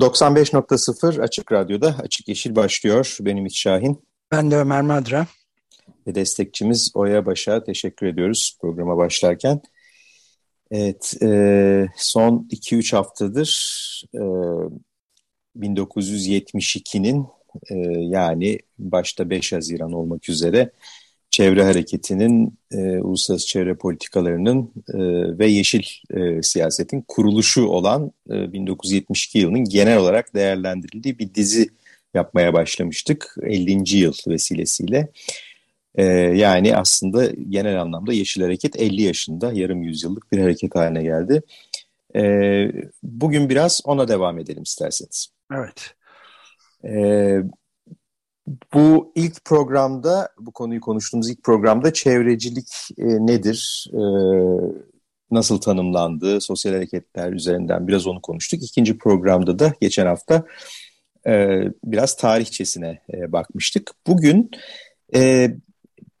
...95.0 Açık Radyo'da Açık Yeşil başlıyor. Benim Ümit Şahin. Ben de Ömer Madra. Ve destekçimiz Oya Baş'a teşekkür ediyoruz programa başlarken. Evet, e, son 2-3 haftadır e, 1972'nin e, yani başta 5 Haziran olmak üzere çevre hareketinin, e, uluslararası çevre politikalarının e, ve yeşil e, siyasetin kuruluşu olan e, 1972 yılının genel olarak değerlendirildiği bir dizi yapmaya başlamıştık 50. yıl vesilesiyle. Ee, yani aslında genel anlamda Yeşil Hareket 50 yaşında yarım yüzyıllık bir hareket haline geldi. Ee, bugün biraz ona devam edelim isterseniz. Evet. Ee, bu ilk programda, bu konuyu konuştuğumuz ilk programda çevrecilik e, nedir, e, nasıl tanımlandı, sosyal hareketler üzerinden biraz onu konuştuk. İkinci programda da geçen hafta e, biraz tarihçesine e, bakmıştık. Bugün e,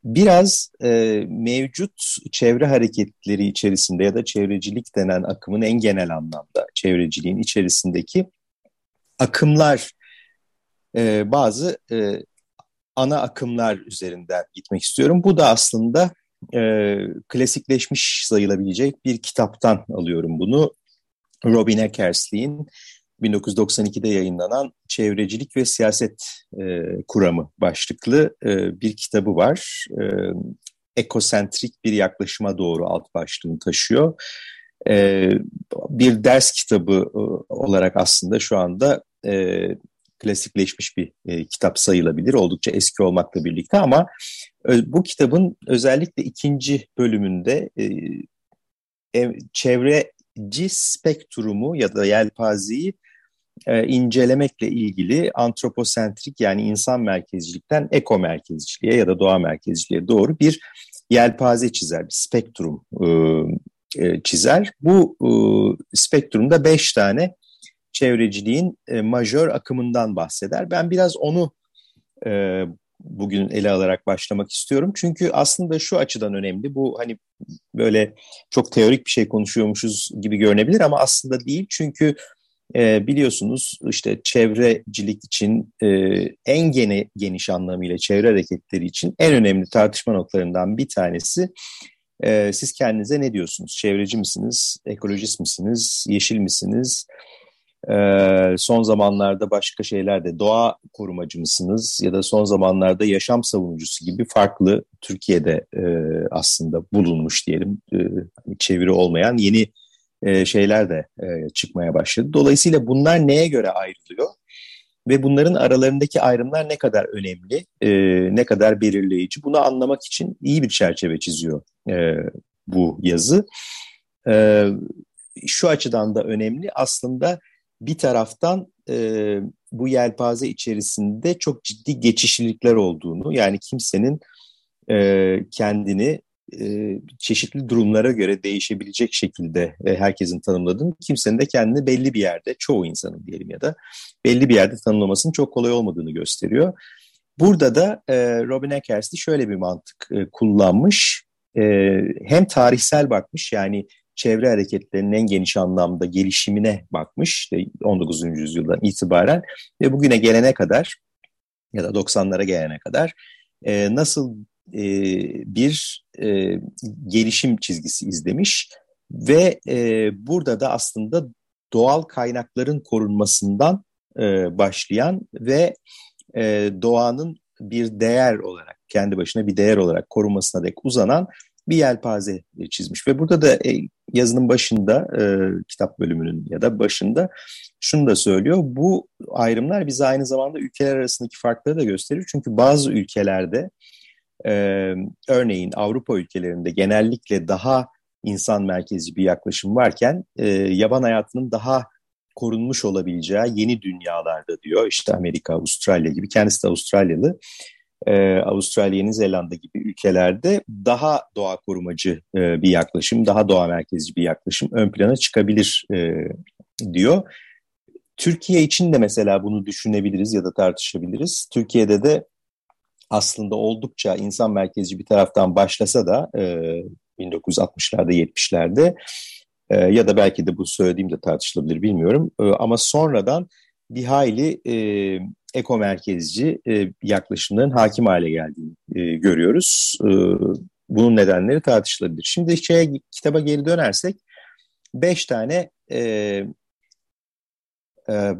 biraz e, mevcut çevre hareketleri içerisinde ya da çevrecilik denen akımın en genel anlamda çevreciliğin içerisindeki akımlar e, bazı e, ana akımlar üzerinden gitmek istiyorum. Bu da aslında e, klasikleşmiş sayılabilecek bir kitaptan alıyorum bunu. Robin Eckersley'in 1992'de yayınlanan Çevrecilik ve Siyaset e, Kuramı başlıklı e, bir kitabı var. E, ekosentrik bir yaklaşıma doğru alt başlığını taşıyor. E, bir ders kitabı e, olarak aslında şu anda e, klasikleşmiş bir e, kitap sayılabilir. Oldukça eski olmakla birlikte ama e, bu kitabın özellikle ikinci bölümünde e, çevreci spektrumu ya da yelpazeyi e, incelemekle ilgili antroposentrik yani insan merkezcilikten eko merkezciliğe ya da doğa merkezciliğe doğru bir yelpaze çizer, bir spektrum e, e, çizer. Bu e, spektrumda beş tane çevreciliğin e, majör akımından bahseder. Ben biraz onu e, bugün ele alarak başlamak istiyorum. Çünkü aslında şu açıdan önemli. Bu hani böyle çok teorik bir şey konuşuyormuşuz gibi görünebilir ama aslında değil. Çünkü e, biliyorsunuz işte çevrecilik için e, en gene, geniş anlamıyla çevre hareketleri için en önemli tartışma noktalarından bir tanesi e, siz kendinize ne diyorsunuz? Çevreci misiniz? Ekolojist misiniz? Yeşil misiniz? E, son zamanlarda başka şeyler de doğa korumacı mısınız? Ya da son zamanlarda yaşam savunucusu gibi farklı Türkiye'de e, aslında bulunmuş diyelim e, çeviri olmayan yeni e, şeyler de e, çıkmaya başladı. Dolayısıyla bunlar neye göre ayrılıyor? Ve bunların aralarındaki ayrımlar ne kadar önemli, e, ne kadar belirleyici? Bunu anlamak için iyi bir çerçeve çiziyor e, bu yazı. E, şu açıdan da önemli. Aslında bir taraftan e, bu yelpaze içerisinde çok ciddi geçişlilikler olduğunu, yani kimsenin e, kendini e, çeşitli durumlara göre değişebilecek şekilde e, herkesin tanımladığını, kimsenin de kendini belli bir yerde, çoğu insanın diyelim ya da belli bir yerde tanımlamasının çok kolay olmadığını gösteriyor. Burada da e, Robin Eckersley şöyle bir mantık e, kullanmış. E, hem tarihsel bakmış yani çevre hareketlerinin en geniş anlamda gelişimine bakmış işte 19. yüzyıldan itibaren ve bugüne gelene kadar ya da 90'lara gelene kadar e, nasıl e, bir e, gelişim çizgisi izlemiş ve e, burada da aslında doğal kaynakların korunmasından e, başlayan ve e, doğanın bir değer olarak, kendi başına bir değer olarak korunmasına dek uzanan bir yelpaze çizmiş. Ve burada da e, yazının başında, e, kitap bölümünün ya da başında şunu da söylüyor. Bu ayrımlar bize aynı zamanda ülkeler arasındaki farkları da gösterir. Çünkü bazı ülkelerde e, örneğin Avrupa ülkelerinde genellikle daha insan merkezli bir yaklaşım varken e, yaban hayatının daha korunmuş olabileceği yeni dünyalarda diyor. İşte Amerika, Avustralya gibi. Kendisi de Avustralyalı. Ee, Avustralya, Yeni Zelanda gibi ülkelerde daha doğa korumacı e, bir yaklaşım, daha doğa merkezci bir yaklaşım ön plana çıkabilir e, diyor. Türkiye için de mesela bunu düşünebiliriz ya da tartışabiliriz. Türkiye'de de aslında oldukça insan merkezci bir taraftan başlasa da e, 1960'larda 70'lerde e, ya da belki de bu söylediğim de tartışılabilir bilmiyorum e, ama sonradan bir hayli e, eko merkezci e, yaklaşımların hakim hale geldiğini e, görüyoruz. E, bunun nedenleri tartışılabilir. Şimdi şeye, kitaba geri dönersek beş tane e, e,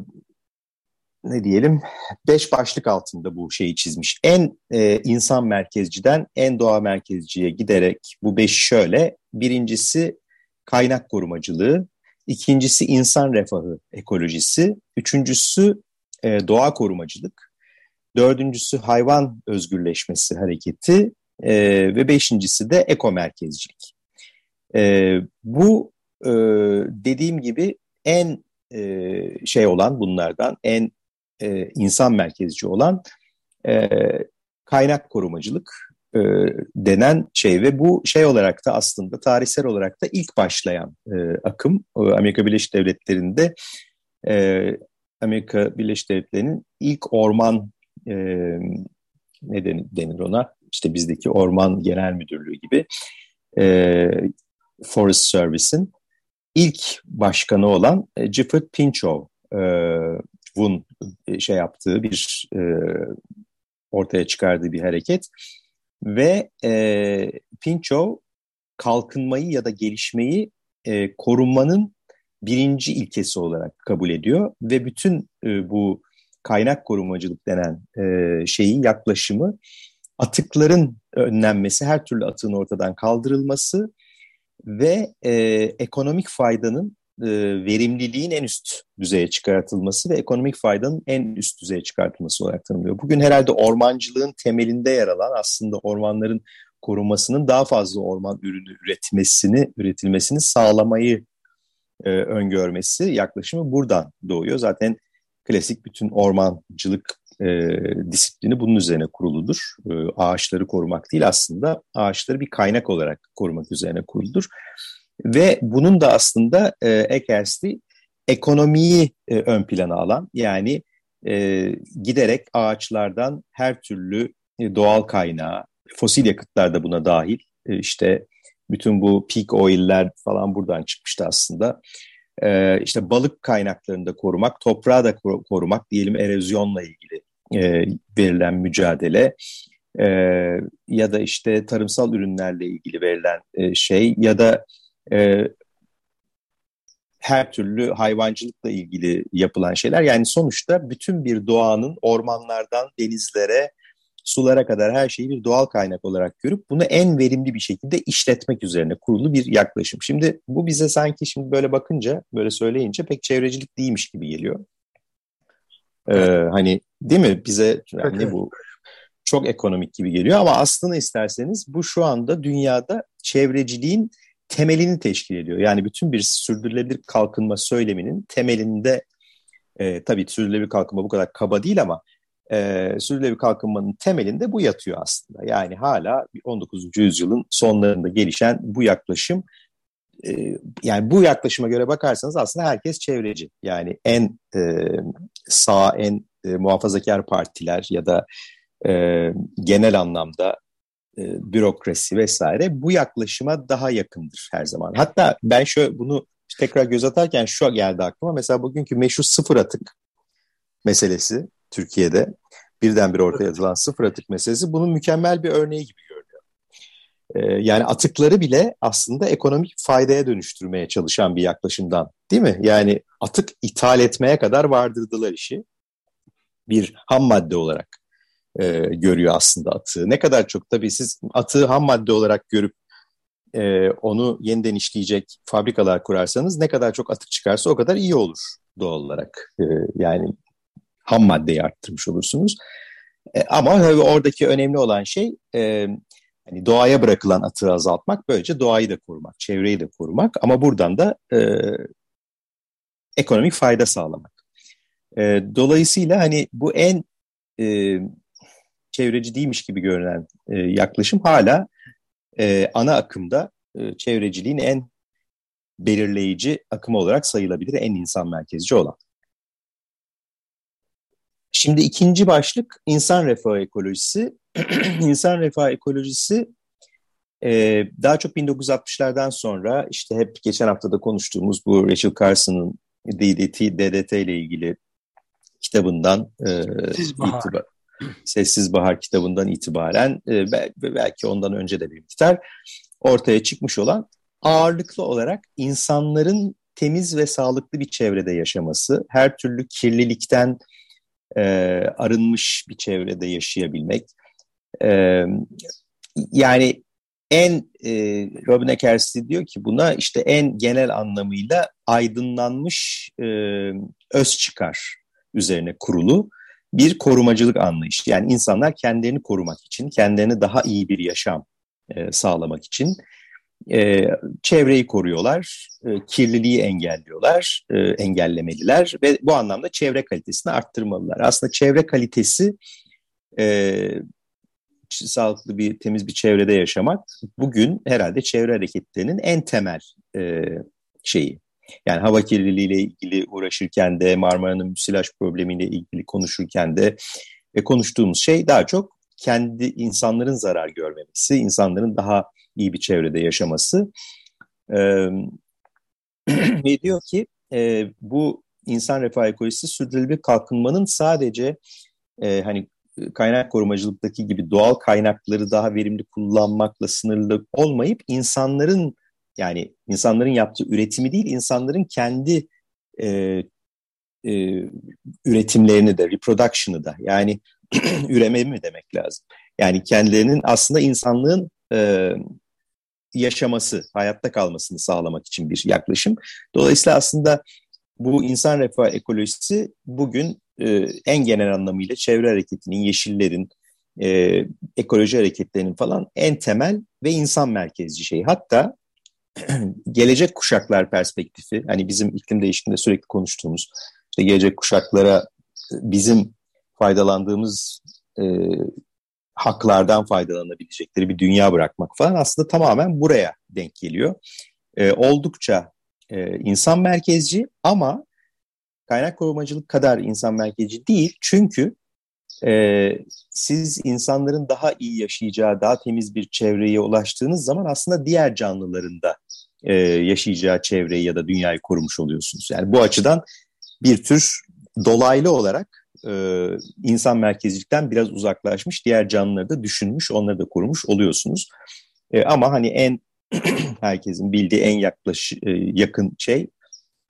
ne diyelim beş başlık altında bu şeyi çizmiş. En e, insan merkezciden en doğa merkezciye giderek bu beş şöyle. Birincisi kaynak korumacılığı, ikincisi insan refahı ekolojisi, üçüncüsü e, doğa korumacılık, dördüncüsü hayvan özgürleşmesi hareketi e, ve beşincisi de eko merkezcilik. E, bu e, dediğim gibi en e, şey olan bunlardan en e, insan merkezci olan e, kaynak korumacılık e, denen şey. Ve bu şey olarak da aslında tarihsel olarak da ilk başlayan e, akım. E, Amerika Birleşik Devletleri'nde e, Amerika Birleşik Devletleri'nin ilk orman e, ne denir ona? İşte bizdeki orman genel müdürlüğü gibi e, Forest Service'in ilk başkanı olan e, Gifford Pinchot'un e, şey yaptığı bir e, ortaya çıkardığı bir hareket. Ve e, Pinchot kalkınmayı ya da gelişmeyi e, korunmanın birinci ilkesi olarak kabul ediyor ve bütün e, bu kaynak korumacılık denen e, şeyi yaklaşımı atıkların önlenmesi, her türlü atığın ortadan kaldırılması ve e, ekonomik faydanın e, verimliliğin en üst düzeye çıkartılması ve ekonomik faydanın en üst düzeye çıkartılması olarak tanımlıyor. Bugün herhalde ormancılığın temelinde yer alan aslında ormanların korunmasının daha fazla orman ürünü üretmesini, üretilmesini sağlamayı e, öngörmesi yaklaşımı buradan doğuyor. Zaten klasik bütün ormancılık e, disiplini bunun üzerine kuruludur. E, ağaçları korumak değil aslında ağaçları bir kaynak olarak korumak üzerine kuruludur. Ve bunun da aslında e, Ekersli ekonomiyi e, ön plana alan yani e, giderek ağaçlardan her türlü e, doğal kaynağı, fosil yakıtlar da buna dahil e, işte bütün bu peak oil'ler falan buradan çıkmıştı aslında. Ee, işte balık kaynaklarını da korumak, toprağı da korumak, diyelim erozyonla ilgili e, verilen mücadele e, ya da işte tarımsal ürünlerle ilgili verilen e, şey ya da e, her türlü hayvancılıkla ilgili yapılan şeyler. Yani sonuçta bütün bir doğanın ormanlardan denizlere, sulara kadar her şeyi bir doğal kaynak olarak görüp bunu en verimli bir şekilde işletmek üzerine kurulu bir yaklaşım. Şimdi bu bize sanki şimdi böyle bakınca, böyle söyleyince pek çevrecilik değilmiş gibi geliyor. Ee, hani değil mi bize yani ne bu çok ekonomik gibi geliyor ama aslında isterseniz bu şu anda dünyada çevreciliğin temelini teşkil ediyor. Yani bütün bir sürdürülebilir kalkınma söyleminin temelinde e, tabii sürdürülebilir kalkınma bu kadar kaba değil ama e, sürdürülebilir kalkınmanın temelinde bu yatıyor aslında. Yani hala 19. yüzyılın sonlarında gelişen bu yaklaşım e, yani bu yaklaşıma göre bakarsanız aslında herkes çevreci. Yani en e, sağ, en e, muhafazakar partiler ya da e, genel anlamda e, bürokrasi vesaire bu yaklaşıma daha yakındır her zaman. Hatta ben şöyle bunu tekrar göz atarken şu geldi aklıma. Mesela bugünkü meşhur sıfır atık meselesi Türkiye'de birdenbire ortaya atılan sıfır atık meselesi bunun mükemmel bir örneği gibi görünüyor. Ee, yani atıkları bile aslında ekonomik faydaya dönüştürmeye çalışan bir yaklaşımdan değil mi? Yani atık ithal etmeye kadar vardırdılar işi bir ham madde olarak e, görüyor aslında atığı. Ne kadar çok tabii siz atığı ham madde olarak görüp e, onu yeniden işleyecek fabrikalar kurarsanız ne kadar çok atık çıkarsa o kadar iyi olur doğal olarak. E, yani ham maddeyi arttırmış olursunuz. E, ama oradaki önemli olan şey e, hani doğaya bırakılan atığı azaltmak, böylece doğayı da korumak, çevreyi de korumak ama buradan da e, ekonomik fayda sağlamak. E, dolayısıyla hani bu en e, çevreci değilmiş gibi görünen e, yaklaşım hala e, ana akımda e, çevreciliğin en belirleyici akım olarak sayılabilir, en insan merkezci olan. Şimdi ikinci başlık insan refah ekolojisi. İnsan refah ekolojisi e, daha çok 1960'lardan sonra işte hep geçen haftada konuştuğumuz bu Rachel Carson'ın DDT, DDT ile ilgili kitabından e, Sessiz Bahar. Itibar, Sessiz Bahar kitabından itibaren e, belki ondan önce de bir miktar ortaya çıkmış olan ağırlıklı olarak insanların temiz ve sağlıklı bir çevrede yaşaması, her türlü kirlilikten e, arınmış bir çevrede yaşayabilmek. E, yani en e, Robin Eckersley diyor ki buna işte en genel anlamıyla aydınlanmış e, öz çıkar üzerine kurulu bir korumacılık anlayışı. Yani insanlar kendilerini korumak için, kendilerine daha iyi bir yaşam e, sağlamak için e, çevreyi koruyorlar, e, kirliliği engelliyorlar, e, engellemeliler ve bu anlamda çevre kalitesini arttırmalılar. Aslında çevre kalitesi e, sağlıklı bir temiz bir çevrede yaşamak bugün herhalde çevre hareketlerinin en temel e, şeyi. Yani hava kirliliğiyle ilgili uğraşırken de Marmara'nın müsilaj problemiyle ilgili konuşurken de ve konuştuğumuz şey daha çok kendi insanların zarar görmemesi, insanların daha iyi bir çevrede yaşaması. E, ve diyor ki e, bu insan refah ekolojisi sürdürülebilir kalkınmanın sadece e, hani kaynak korumacılıktaki gibi doğal kaynakları daha verimli kullanmakla sınırlı olmayıp insanların yani insanların yaptığı üretimi değil insanların kendi e, e, üretimlerini de reproduction'ı da yani üreme mi demek lazım? Yani kendilerinin aslında insanlığın e, yaşaması, hayatta kalmasını sağlamak için bir yaklaşım. Dolayısıyla aslında bu insan refah ekolojisi bugün e, en genel anlamıyla çevre hareketinin, yeşillerin, e, ekoloji hareketlerinin falan en temel ve insan merkezci şey. Hatta gelecek kuşaklar perspektifi, hani bizim iklim değişikliğinde sürekli konuştuğumuz, işte gelecek kuşaklara bizim faydalandığımız e, haklardan faydalanabilecekleri bir dünya bırakmak falan aslında tamamen buraya denk geliyor. E, oldukça e, insan merkezci ama kaynak korumacılık kadar insan merkezci değil. Çünkü e, siz insanların daha iyi yaşayacağı, daha temiz bir çevreye ulaştığınız zaman aslında diğer canlıların da e, yaşayacağı çevreyi ya da dünyayı korumuş oluyorsunuz. Yani bu açıdan bir tür dolaylı olarak e, insan merkezcilikten biraz uzaklaşmış, diğer canlıları da düşünmüş, onları da korumuş oluyorsunuz. E, ama hani en herkesin bildiği en yaklaş, e, yakın şey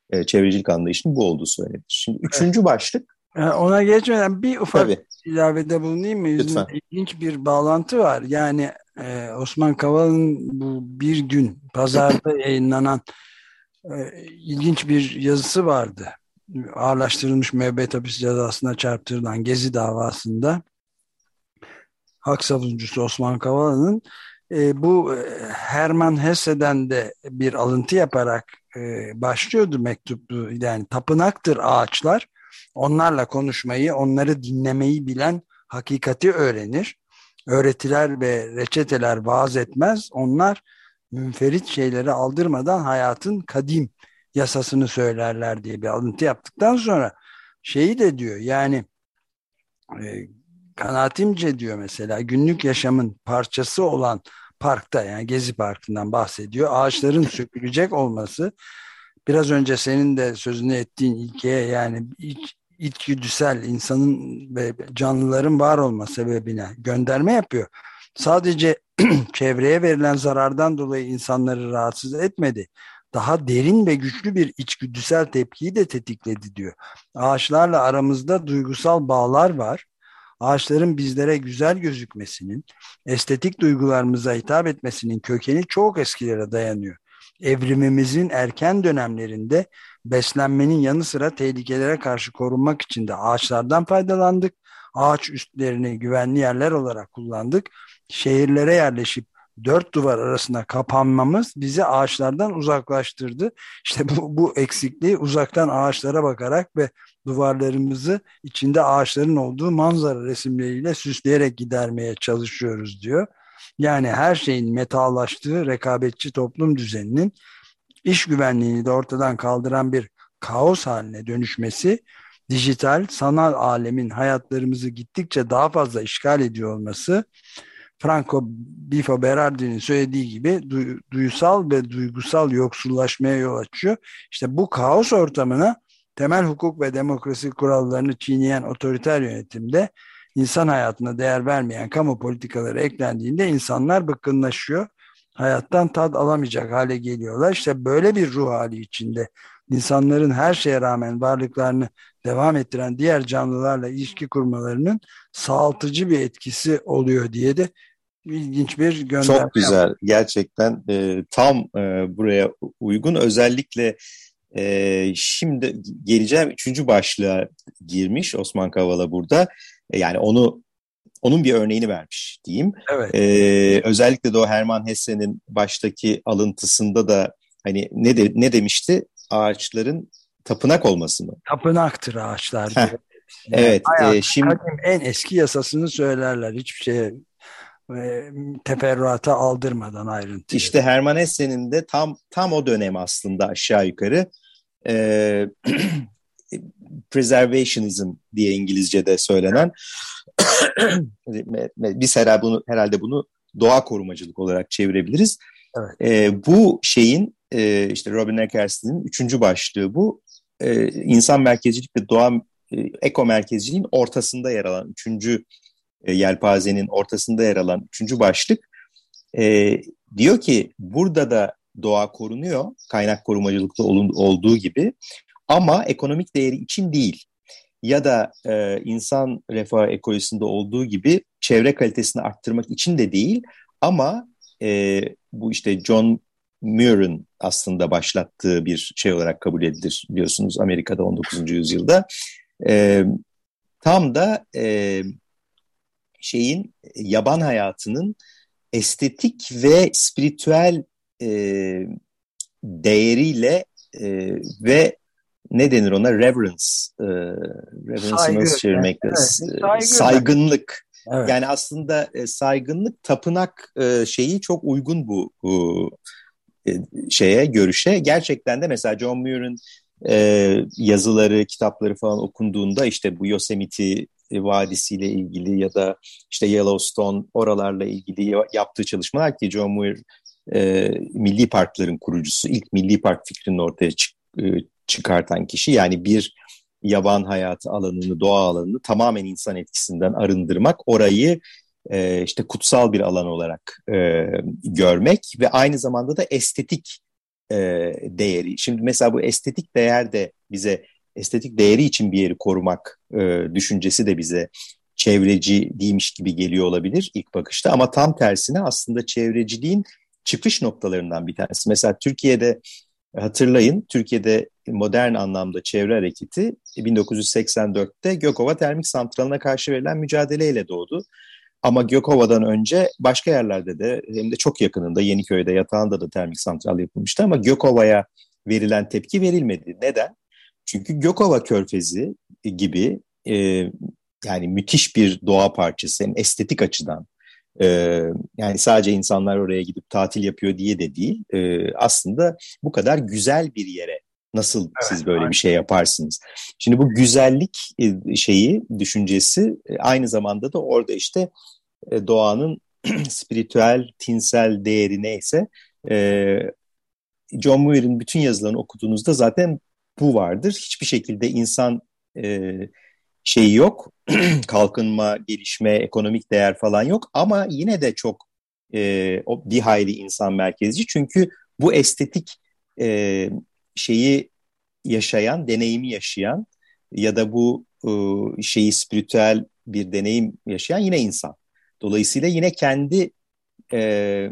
e, çevrecilik anlayışının bu olduğu söylenir. Şimdi üçüncü evet. başlık. E, ona geçmeden bir ufak Tabii. ilavede bulunayım mı? Lütfen. İlginç bir bağlantı var. Yani e, Osman Kavala'nın bu bir gün pazarda yayınlanan e, ilginç bir yazısı vardı. Ağırlaştırılmış müebbet hapis cezasına çarptırılan Gezi davasında hak savunucusu Osman Kavala'nın e, bu e, Herman Hesse'den de bir alıntı yaparak e, başlıyordu mektup yani tapınaktır ağaçlar. Onlarla konuşmayı onları dinlemeyi bilen hakikati öğrenir. Öğretiler ve reçeteler vaaz etmez. Onlar münferit şeyleri aldırmadan hayatın kadim yasasını söylerler diye bir alıntı yaptıktan sonra şeyi de diyor yani e, kanaatimce diyor mesela günlük yaşamın parçası olan parkta yani Gezi Parkı'ndan bahsediyor. Ağaçların sökülecek olması biraz önce senin de sözünü ettiğin ilkeye yani iç, içgüdüsel insanın ve canlıların var olma sebebine gönderme yapıyor. Sadece çevreye verilen zarardan dolayı insanları rahatsız etmedi. Daha derin ve güçlü bir içgüdüsel tepkiyi de tetikledi diyor. Ağaçlarla aramızda duygusal bağlar var ağaçların bizlere güzel gözükmesinin, estetik duygularımıza hitap etmesinin kökeni çok eskilere dayanıyor. Evrimimizin erken dönemlerinde beslenmenin yanı sıra tehlikelere karşı korunmak için de ağaçlardan faydalandık. ağaç üstlerini güvenli yerler olarak kullandık. Şehirlere yerleşip dört duvar arasında kapanmamız bizi ağaçlardan uzaklaştırdı. İşte bu, bu eksikliği uzaktan ağaçlara bakarak ve duvarlarımızı içinde ağaçların olduğu manzara resimleriyle süsleyerek gidermeye çalışıyoruz diyor. Yani her şeyin metallaştığı rekabetçi toplum düzeninin iş güvenliğini de ortadan kaldıran bir kaos haline dönüşmesi, dijital, sanal alemin hayatlarımızı gittikçe daha fazla işgal ediyor olması, Franco Bifo Berardi'nin söylediği gibi du duysal ve duygusal yoksullaşmaya yol açıyor. İşte bu kaos ortamına temel hukuk ve demokrasi kurallarını çiğneyen otoriter yönetimde insan hayatına değer vermeyen kamu politikaları eklendiğinde insanlar bıkkınlaşıyor. Hayattan tad alamayacak hale geliyorlar. İşte böyle bir ruh hali içinde insanların her şeye rağmen varlıklarını devam ettiren diğer canlılarla ilişki kurmalarının sağaltıcı bir etkisi oluyor diye de ilginç bir gönderme. Çok güzel. Yaptım. Gerçekten e, tam e, buraya uygun. Özellikle e, şimdi geleceğim üçüncü başlığa girmiş Osman Kavala burada. E, yani onu onun bir örneğini vermiş diyeyim. Evet. E, özellikle de o Herman Hesse'nin baştaki alıntısında da hani ne de, ne demişti? Ağaçların tapınak olması mı? Tapınaktır ağaçlar. Evet. E, şimdi en eski yasasını söylerler. Hiçbir şeye e, teferruata aldırmadan ayrıntı. İşte Herman Hesse'nin de tam tam o dönem aslında aşağı yukarı e, preservationism diye İngilizce'de söylenen biz herhalde bunu, herhalde bunu doğa korumacılık olarak çevirebiliriz. Evet. E, bu şeyin e, işte Robin Eckersley'nin üçüncü başlığı bu. E, insan merkezcilik ve doğa e, eko merkezciliğin ortasında yer alan üçüncü e, yelpazenin ortasında yer alan üçüncü başlık e, diyor ki burada da doğa korunuyor kaynak korumacılıkta olduğu gibi ama ekonomik değeri için değil. Ya da e, insan refah ekolojisinde olduğu gibi çevre kalitesini arttırmak için de değil ama e, bu işte John Muir'ın aslında başlattığı bir şey olarak kabul edilir biliyorsunuz Amerika'da 19. yüzyılda. E, tam da e, şeyin yaban hayatının estetik ve spiritüel e, değeriyle e, ve ne denir ona reverence e, reverence nasıl çevirmek evet, saygı. saygınlık evet. yani aslında e, saygınlık tapınak e, şeyi çok uygun bu, bu şeye görüşe. Gerçekten de mesela John Muir'ın e, yazıları kitapları falan okunduğunda işte bu Yosemite Vadisi'yle ilgili ya da işte Yellowstone oralarla ilgili yaptığı çalışmalar ki John Muir e, milli parkların kurucusu ilk milli park fikrinin ortaya çık, e, çıkartan kişi. Yani bir yaban hayatı alanını, doğa alanını tamamen insan etkisinden arındırmak, orayı e, işte kutsal bir alan olarak e, görmek ve aynı zamanda da estetik e, değeri. Şimdi mesela bu estetik değer de bize estetik değeri için bir yeri korumak e, düşüncesi de bize çevreci değilmiş gibi geliyor olabilir ilk bakışta ama tam tersine aslında çevreciliğin çıkış noktalarından bir tanesi. Mesela Türkiye'de hatırlayın Türkiye'de modern anlamda çevre hareketi 1984'te Gökova Termik Santralı'na karşı verilen mücadeleyle doğdu. Ama Gökova'dan önce başka yerlerde de hem de çok yakınında Yeniköy'de yatağında da termik santral yapılmıştı ama Gökova'ya verilen tepki verilmedi. Neden? Çünkü Gökova Körfezi gibi e, yani müthiş bir doğa parçası hem estetik açıdan e, yani sadece insanlar oraya gidip tatil yapıyor diye de değil e, aslında bu kadar güzel bir yere nasıl evet, siz böyle aynen. bir şey yaparsınız? Şimdi bu güzellik e, şeyi düşüncesi e, aynı zamanda da orada işte e, doğanın spiritüel, tinsel değeri neyse John Muir'in bütün yazılarını okuduğunuzda zaten bu vardır. Hiçbir şekilde insan e, şeyi yok. Kalkınma, gelişme, ekonomik değer falan yok. Ama yine de çok e, bir hayli insan merkezci. Çünkü bu estetik e, şeyi yaşayan, deneyimi yaşayan ya da bu e, şeyi spiritüel bir deneyim yaşayan yine insan. Dolayısıyla yine kendi e,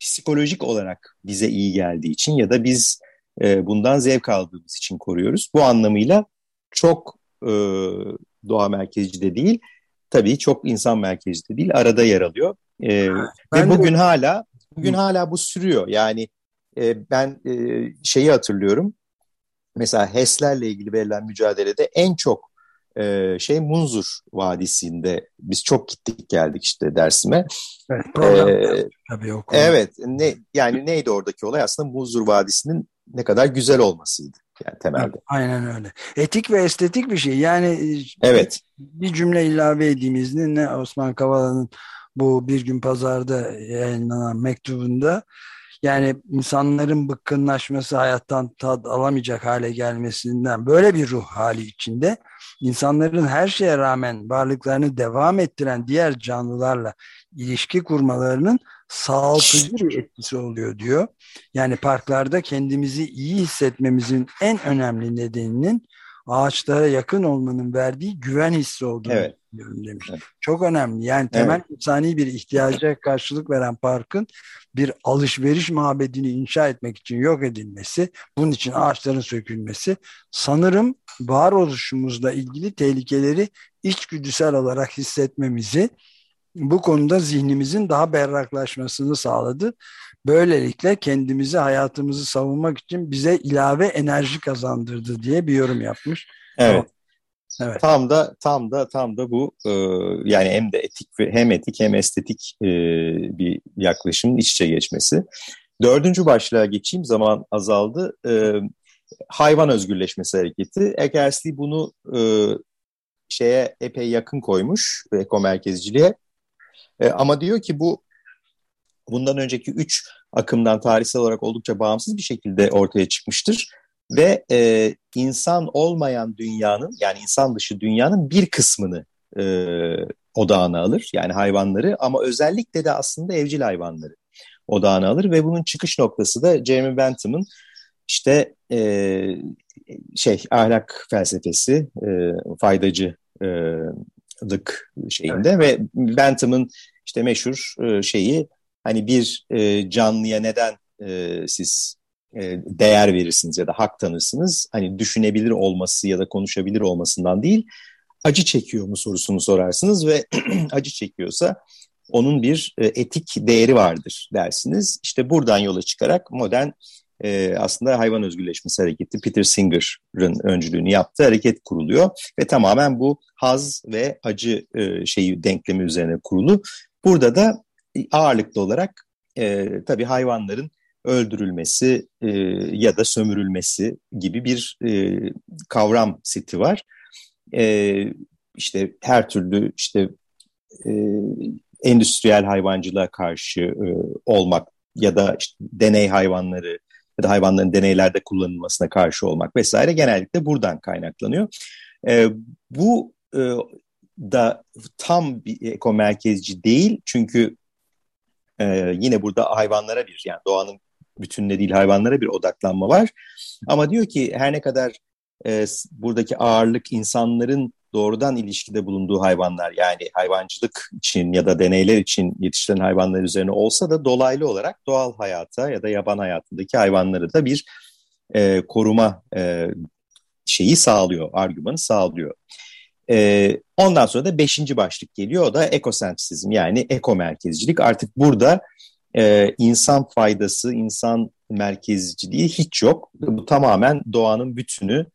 psikolojik olarak bize iyi geldiği için ya da biz e, bundan zevk aldığımız için koruyoruz. Bu anlamıyla çok e, doğa merkezci de değil. tabii çok insan merkezli değil, arada yer alıyor. E, ve bugün de... hala bugün hala bu sürüyor. Yani e, ben e, şeyi hatırlıyorum. Mesela HES'lerle ilgili verilen mücadelede en çok e, şey Munzur Vadisi'nde biz çok gittik geldik işte Dersim'e. Evet, ee, tabii o Evet, ne, yani neydi oradaki olay? Aslında Munzur Vadisi'nin ne kadar güzel olmasıydı yani temelde. Aynen öyle. Etik ve estetik bir şey. Yani e, evet. bir cümle ilave edeyim izninle Osman Kavala'nın bu bir gün pazarda yayınlanan mektubunda yani insanların bıkkınlaşması, hayattan tad alamayacak hale gelmesinden böyle bir ruh hali içinde insanların her şeye rağmen varlıklarını devam ettiren diğer canlılarla ilişki kurmalarının sağaltıcı bir etkisi oluyor diyor. Yani parklarda kendimizi iyi hissetmemizin en önemli nedeninin ağaçlara yakın olmanın verdiği güven hissi olduğunu evet. Demiş. Evet. Çok önemli. Yani temel evet. insani bir ihtiyaca karşılık veren parkın bir alışveriş mabedini inşa etmek için yok edilmesi, bunun için ağaçların sökülmesi sanırım varoluşumuzla ilgili tehlikeleri içgüdüsel olarak hissetmemizi bu konuda zihnimizin daha berraklaşmasını sağladı. Böylelikle kendimizi, hayatımızı savunmak için bize ilave enerji kazandırdı diye bir yorum yapmış. Evet. Evet. Tam da tam da tam da bu e, yani hem de etik ve hem etik hem estetik e, bir yaklaşımın iç içe geçmesi. Dördüncü başlığa geçeyim zaman azaldı. E, hayvan özgürleşmesi hareketi. Eckersley bunu e, şeye epey yakın koymuş eko merkezciliğe. E, ama diyor ki bu bundan önceki üç akımdan tarihsel olarak oldukça bağımsız bir şekilde ortaya çıkmıştır. Ve e, insan olmayan dünyanın yani insan dışı dünyanın bir kısmını e, odağına alır. Yani hayvanları ama özellikle de aslında evcil hayvanları odağına alır. Ve bunun çıkış noktası da Jeremy Bentham'ın işte e, şey ahlak felsefesi, e, faydacılık şeyinde evet. ve Bentham'ın işte meşhur e, şeyi hani bir e, canlıya neden e, siz değer verirsiniz ya da hak tanırsınız. Hani düşünebilir olması ya da konuşabilir olmasından değil, acı çekiyor mu sorusunu sorarsınız ve acı çekiyorsa onun bir e, etik değeri vardır dersiniz. İşte buradan yola çıkarak modern e, aslında hayvan özgürleşmesi hareketi Peter Singer'ın öncülüğünü yaptığı hareket kuruluyor ve tamamen bu haz ve acı e, şeyi denklemi üzerine kurulu. Burada da ağırlıklı olarak e, tabii hayvanların öldürülmesi e, ya da sömürülmesi gibi bir e, kavram seti var. E, işte her türlü işte e, endüstriyel hayvancılığa karşı e, olmak ya da işte deney hayvanları ya da hayvanların deneylerde kullanılmasına karşı olmak vesaire genellikle buradan kaynaklanıyor. E, bu e, da tam bir ekomerkezci değil çünkü e, yine burada hayvanlara bir yani doğanın bütününe değil hayvanlara bir odaklanma var. Ama diyor ki her ne kadar e, buradaki ağırlık insanların doğrudan ilişkide bulunduğu hayvanlar yani hayvancılık için ya da deneyler için yetiştirilen hayvanlar üzerine olsa da dolaylı olarak doğal hayata ya da yaban hayatındaki hayvanları da bir e, koruma e, şeyi sağlıyor, argümanı sağlıyor. E, ondan sonra da beşinci başlık geliyor o da ekosentrisizm yani ekomerkezcilik. Artık burada e, insan faydası, insan merkezciliği hiç yok. Bu tamamen doğanın bütünü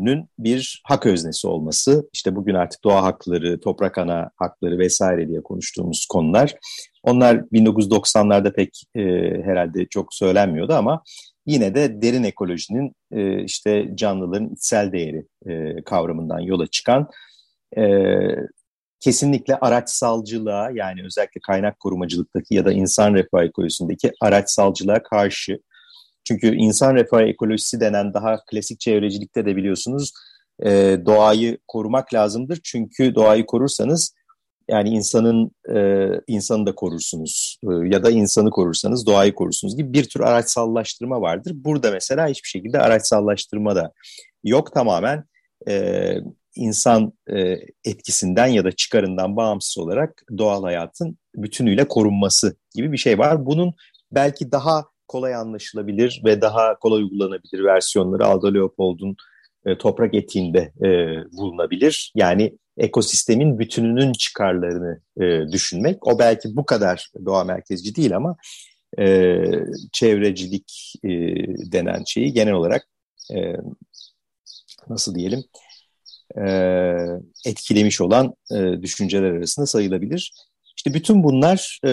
nün bir hak öznesi olması. İşte bugün artık doğa hakları, toprak ana hakları vesaire diye konuştuğumuz konular. Onlar 1990'larda pek e, herhalde çok söylenmiyordu ama yine de derin ekolojinin e, işte canlıların içsel değeri e, kavramından yola çıkan e, kesinlikle araçsalcılığa yani özellikle kaynak korumacılıktaki ya da insan refah ekolojisindeki araçsalcılığa karşı çünkü insan refah ekolojisi denen daha klasik çevrecilikte de biliyorsunuz e, doğayı korumak lazımdır. Çünkü doğayı korursanız yani insanın e, insanı da korursunuz e, ya da insanı korursanız doğayı korursunuz gibi bir tür araçsallaştırma vardır. Burada mesela hiçbir şekilde araçsallaştırma da yok tamamen e, insan e, etkisinden ya da çıkarından bağımsız olarak doğal hayatın bütünüyle korunması gibi bir şey var. Bunun belki daha kolay anlaşılabilir ve daha kolay uygulanabilir versiyonları Aldo Leopold'un e, toprak etiğinde e, bulunabilir. Yani ekosistemin bütününün çıkarlarını düşünmek. O belki bu kadar doğa merkezci değil ama çevrecilik denen şeyi genel olarak nasıl diyelim e, etkilemiş olan e, düşünceler arasında sayılabilir. İşte bütün bunlar e,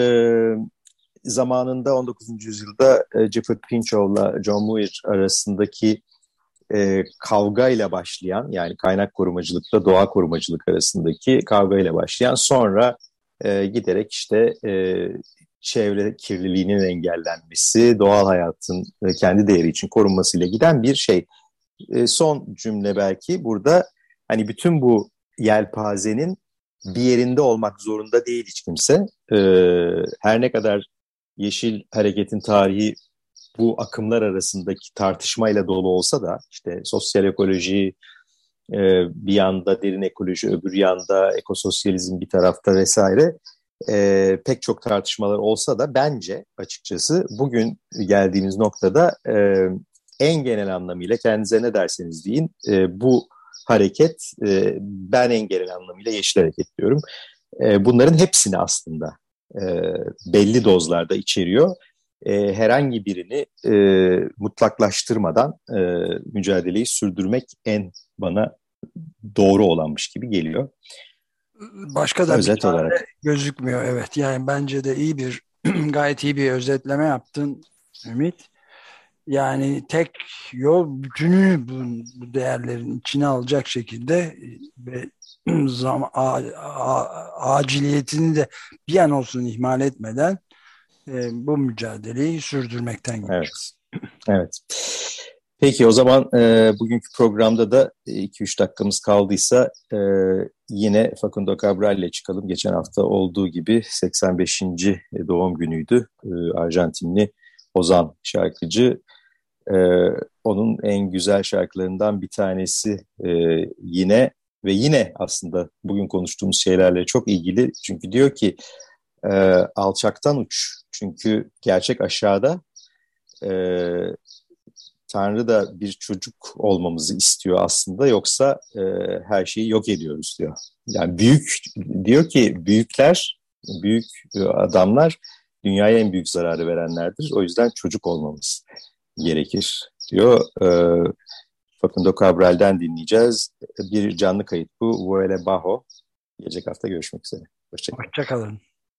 zamanında 19. yüzyılda e, Gifford Pinchot'la John Muir arasındaki e, kavgayla başlayan yani kaynak korumacılıkla doğa korumacılık arasındaki kavgayla başlayan sonra e, giderek işte e, çevre kirliliğinin engellenmesi, doğal hayatın e, kendi değeri için korunmasıyla giden bir şey. E, son cümle belki burada hani bütün bu yelpazenin bir yerinde olmak zorunda değil hiç kimse. E, her ne kadar Yeşil Hareket'in tarihi bu akımlar arasındaki tartışmayla dolu olsa da işte sosyal ekoloji e, bir yanda derin ekoloji öbür yanda ekososyalizm bir tarafta vesaire e, pek çok tartışmalar olsa da bence açıkçası bugün geldiğimiz noktada e, en genel anlamıyla kendinize ne derseniz deyin e, bu hareket e, ben en genel anlamıyla yeşil hareket diyorum. E, bunların hepsini aslında e, belli dozlarda içeriyor e, herhangi birini e, mutlaklaştırmadan e, mücadeleyi sürdürmek en bana doğru olanmış gibi geliyor. Başka da Özet bir olarak. gözükmüyor evet. Yani bence de iyi bir gayet iyi bir özetleme yaptın Ümit. Yani tek yol bütünü bu, bu değerlerin içine alacak şekilde ve zam, a, a, aciliyetini de bir an olsun ihmal etmeden e, bu mücadeleyi sürdürmekten geçiyoruz. Evet. evet. Peki o zaman e, bugünkü programda da 2-3 dakikamız kaldıysa e, yine Facundo Cabral ile çıkalım. Geçen hafta olduğu gibi 85. doğum günüydü. E, Arjantinli Ozan şarkıcı. E, onun en güzel şarkılarından bir tanesi e, yine ve yine aslında bugün konuştuğumuz şeylerle çok ilgili. Çünkü diyor ki e, alçaktan uç çünkü gerçek aşağıda e, Tanrı da bir çocuk olmamızı istiyor aslında yoksa e, her şeyi yok ediyoruz diyor. Yani büyük diyor ki büyükler, büyük adamlar dünyaya en büyük zararı verenlerdir. O yüzden çocuk olmamız gerekir diyor. E, Facundo Cabral'den dinleyeceğiz. Bir canlı kayıt bu. Vuele Bajo. Gelecek hafta görüşmek üzere. Hoşçakalın. Hoşçakalın.